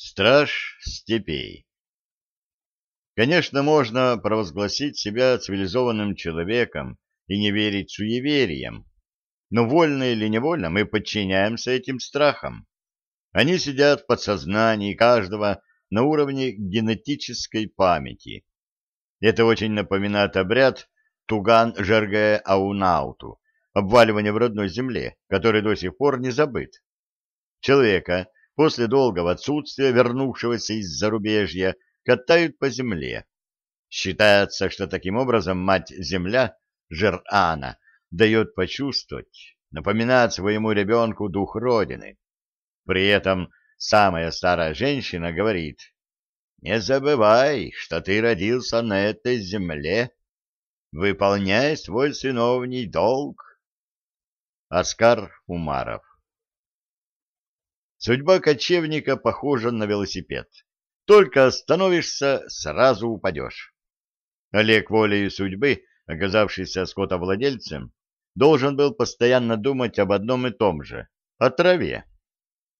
Страж степей Конечно, можно провозгласить себя цивилизованным человеком и не верить суевериям, но вольно или невольно мы подчиняемся этим страхам. Они сидят в подсознании каждого на уровне генетической памяти. Это очень напоминает обряд Туган-Жерге-Аунауту, обваливание в родной земле, который до сих пор не забыт. Человека после долгого отсутствия, вернувшегося из зарубежья, катают по земле. Считается, что таким образом мать-земля, Жерана, дает почувствовать, напоминать своему ребенку дух Родины. При этом самая старая женщина говорит, «Не забывай, что ты родился на этой земле. Выполняй свой сыновний долг». Оскар Умаров Судьба кочевника похожа на велосипед. Только остановишься, сразу упадешь. Олег волею судьбы, оказавшийся скотовладельцем, должен был постоянно думать об одном и том же — о траве.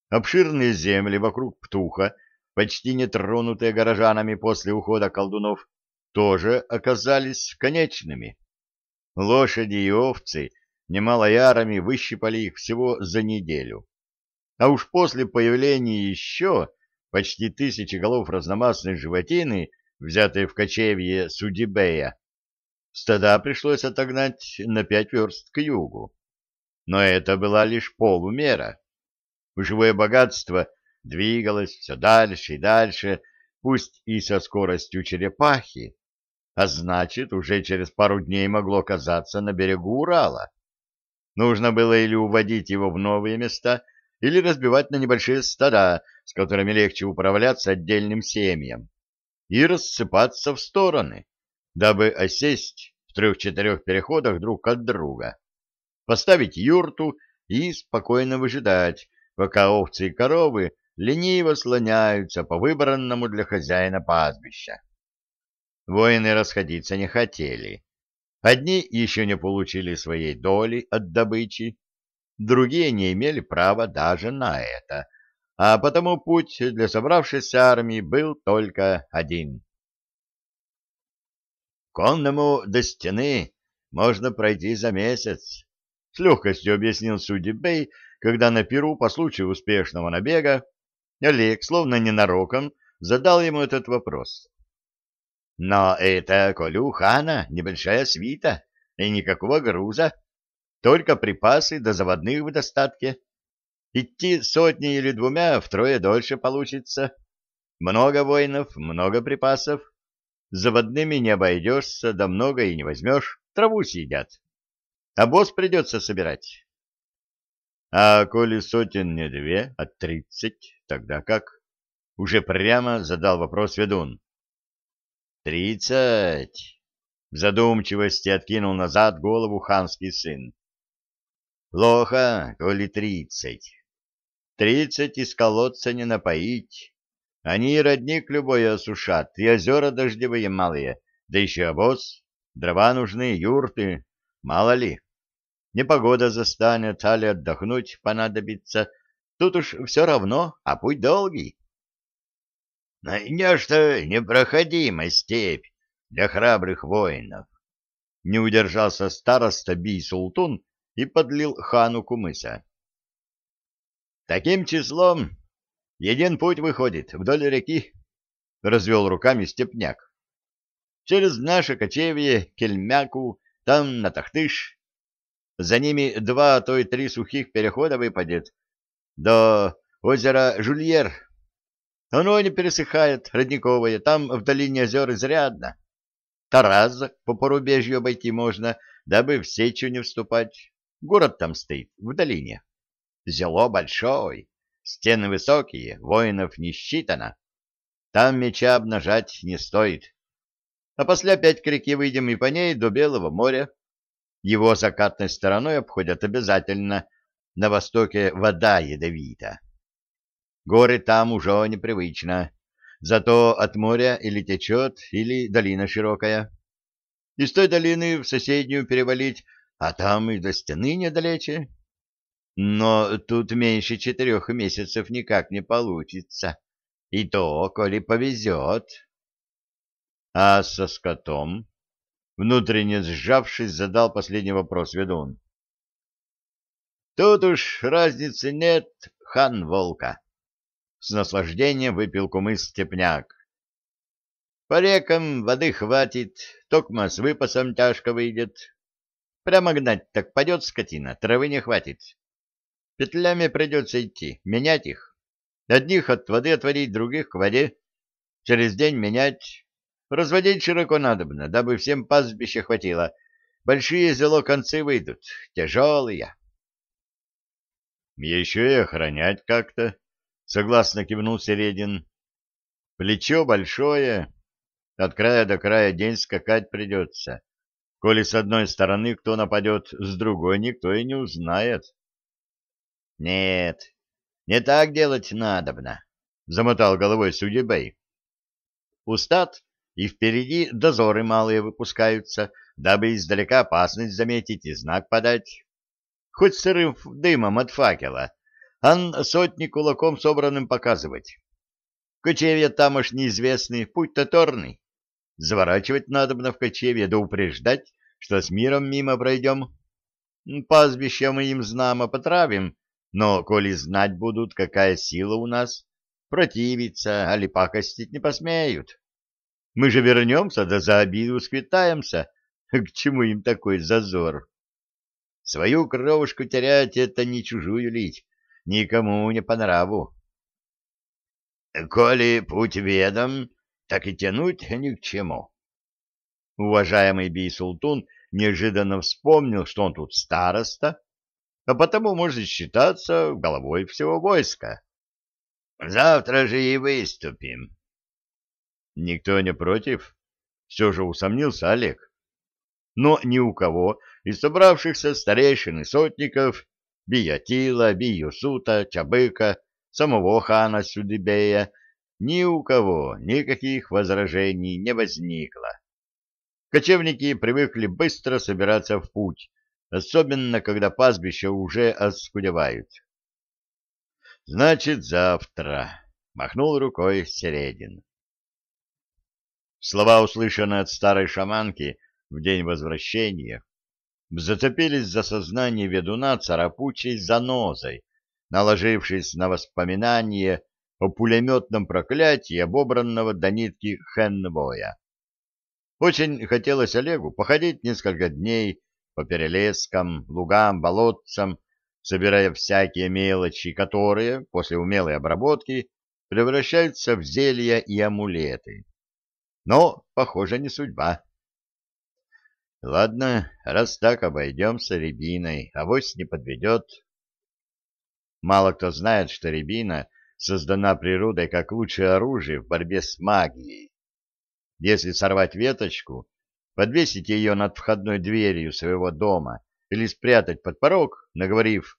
Обширные земли вокруг Птуха, почти не тронутые горожанами после ухода колдунов, тоже оказались конечными. Лошади и овцы немалой арами выщипали их всего за неделю. А уж после появления еще почти тысячи голов разномастной животины, взятой в кочевье Судибея, стада пришлось отогнать на пять верст к югу. Но это была лишь полумера. Живое богатство двигалось все дальше и дальше, пусть и со скоростью черепахи, а значит, уже через пару дней могло оказаться на берегу Урала. Нужно было или уводить его в новые места, или разбивать на небольшие стада, с которыми легче управляться отдельным семьям, и рассыпаться в стороны, дабы осесть в трех-четырех переходах друг от друга, поставить юрту и спокойно выжидать, пока овцы и коровы лениво слоняются по выбранному для хозяина пастбища. Воины расходиться не хотели. Одни еще не получили своей доли от добычи, другие не имели права даже на это, а потому путь для собравшейся армии был только один. «Конному до стены можно пройти за месяц», — с легкостью объяснил судьи Бей, когда на Перу по случаю успешного набега Олег, словно ненароком, задал ему этот вопрос. «Но это, коли у хана небольшая свита и никакого груза, только припасы до заводных в достатке. Идти сотни или двумя втрое дольше получится. Много воинов, много припасов. Заводными не обойдешься, да много и не возьмешь. Траву съедят. А босс придется собирать. А коли сотен не две, а тридцать, тогда как? Уже прямо задал вопрос ведун. Тридцать. В задумчивости откинул назад голову ханский сын. Плохо, коли тридцать. Тридцать из колодца не напоить. Они родник любой осушат, и озера дождевые малые, да еще обоз, дрова нужны, юрты, мало ли. Непогода застанет, али отдохнуть понадобится. Тут уж все равно, а путь долгий. Нечто непроходимая степь для храбрых воинов. Не удержался староста Бий-Султун, и подлил хану кумыса. Таким числом един путь выходит вдоль реки, — развел руками степняк. Через наше кочевье, Кельмяку, там на Тахтыш. За ними два, а то и три сухих перехода выпадет до озера Жульер. Оно не пересыхает, родниковое, там в долине озер изрядно. Тараз по порубежью обойти можно, дабы в сечу не вступать. Город там стоит, в долине. Зело большой, стены высокие, воинов не считано. Там меча обнажать не стоит. А после опять к реке выйдем и по ней до Белого моря. Его закатной стороной обходят обязательно. На востоке вода ядовита. Горы там уже непривычно. Зато от моря или течет, или долина широкая. Из той долины в соседнюю перевалить а там и до стены недалече. Но тут меньше четырех месяцев никак не получится. И то, коли повезет. А со скотом? Внутренне сжавшись, задал последний вопрос ведун. Тут уж разницы нет, хан Волка. С наслаждением выпил кумыс степняк. По рекам воды хватит, токма с выпасом тяжко выйдет. Прямо гнать так падет скотина, травы не хватит. Петлями придется идти, менять их. Одних от воды отводить, других к воде. Через день менять. Разводить широко надобно, дабы всем пастбище хватило. Большие зело концы выйдут, тяжелые. Еще и охранять как-то, согласно кивнул Середин. Плечо большое, от края до края день скакать придется. Коли с одной стороны кто нападет, с другой никто и не узнает. — Нет, не так делать надобно, — замотал головой Судебей. — Устат, и впереди дозоры малые выпускаются, дабы издалека опасность заметить и знак подать. Хоть сырым дымом от факела, ан сотни кулаком собранным показывать. Кочевья тамошь неизвестный, путь-то торный. Заворачивать надобно в кочевье, да упреждать, что с миром мимо пройдем. Пастбище мы им знамо потравим, но, коли знать будут, какая сила у нас, противиться, али пакостить не посмеют. Мы же вернемся, да за обиду сквитаемся. К чему им такой зазор? Свою кровушку терять — это не чужую лить, никому не по нраву. Коли путь ведом, так и тянуть ни к чему. Уважаемый Бий-Султун неожиданно вспомнил, что он тут староста, а потому может считаться головой всего войска. Завтра же и выступим. Никто не против? Все же усомнился Олег. Но ни у кого из собравшихся старейшин и сотников Биятила, Биюсута, Чабыка, самого хана Сюдебея ни у кого никаких возражений не возникло. Кочевники привыкли быстро собираться в путь, особенно когда пастбища уже оскудевают. «Значит, завтра», — махнул рукой Середин. Слова, услышанные от старой шаманки в день возвращения, зацепились за сознание ведуна царапучей занозой, наложившись на воспоминания о пулеметном проклятии обобранного до нитки Хеннбоя. Очень хотелось Олегу походить несколько дней по перелескам, лугам, болотцам, собирая всякие мелочи, которые после умелой обработки превращаются в зелья и амулеты. Но, похоже, не судьба. Ладно, раз так обойдемся рябиной, авось не подведет. Мало кто знает, что рябина создана природой как лучшее оружие в борьбе с магией. Если сорвать веточку, подвесить ее над входной дверью своего дома или спрятать под порог, наговорив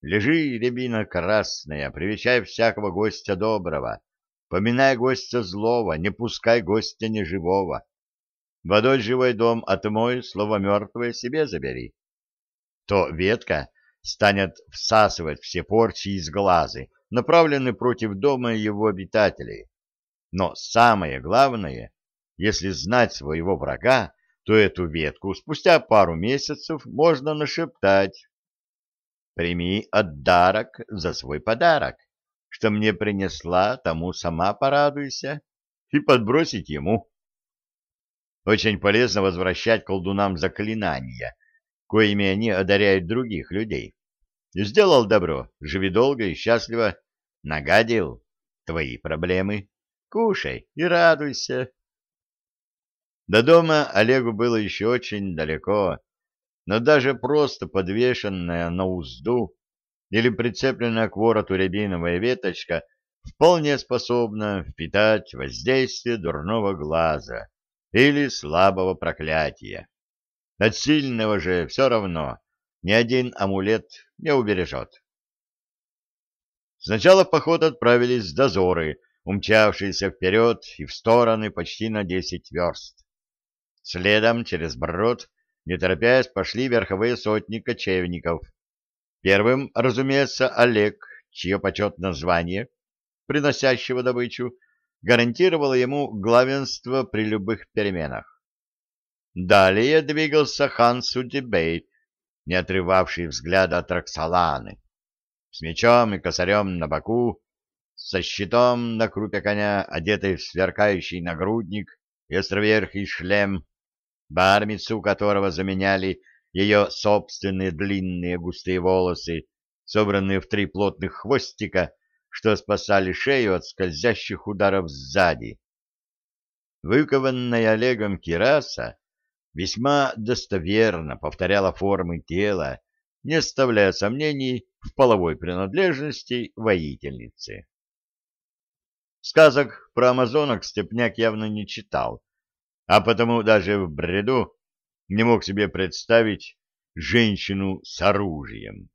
«Лежи, рябина красная, привечай всякого гостя доброго, поминай гостя злого, не пускай гостя неживого, водой живой дом отмой, слово мертвое себе забери», то ветка станет всасывать все порчи из глазы, направлены против дома и его обитателей. Но самое главное, если знать своего врага, то эту ветку спустя пару месяцев можно нашептать. «Прими отдарок за свой подарок, что мне принесла, тому сама порадуйся» и подбросить ему. Очень полезно возвращать колдунам заклинания, коими они одаряют других людей. Сделал добро, живи долго и счастливо. Нагадил твои проблемы. Кушай и радуйся. До дома Олегу было еще очень далеко, но даже просто подвешенная на узду или прицепленная к вороту рябиновая веточка вполне способна впитать воздействие дурного глаза или слабого проклятия. От сильного же все равно ни один амулет не убережет. Сначала в поход отправились дозоры, умчавшиеся вперед и в стороны почти на десять верст. Следом через брод, не торопясь, пошли верховые сотни кочевников. Первым, разумеется, Олег, чье почетное звание приносящего добычу, гарантировало ему главенство при любых переменах. Далее двигался хан Судибей, не отрывавший взгляда от Роксоланы. С мечом и косарем на боку, со щитом на крупе коня, одетый в сверкающий нагрудник и островерхий шлем, бармицу которого заменяли ее собственные длинные густые волосы, собранные в три плотных хвостика, что спасали шею от скользящих ударов сзади. Выкованная Олегом кираса весьма достоверно повторяла формы тела, не оставляя сомнений в половой принадлежности воительницы. Сказок про амазонок Степняк явно не читал, а потому даже в бреду не мог себе представить женщину с оружием.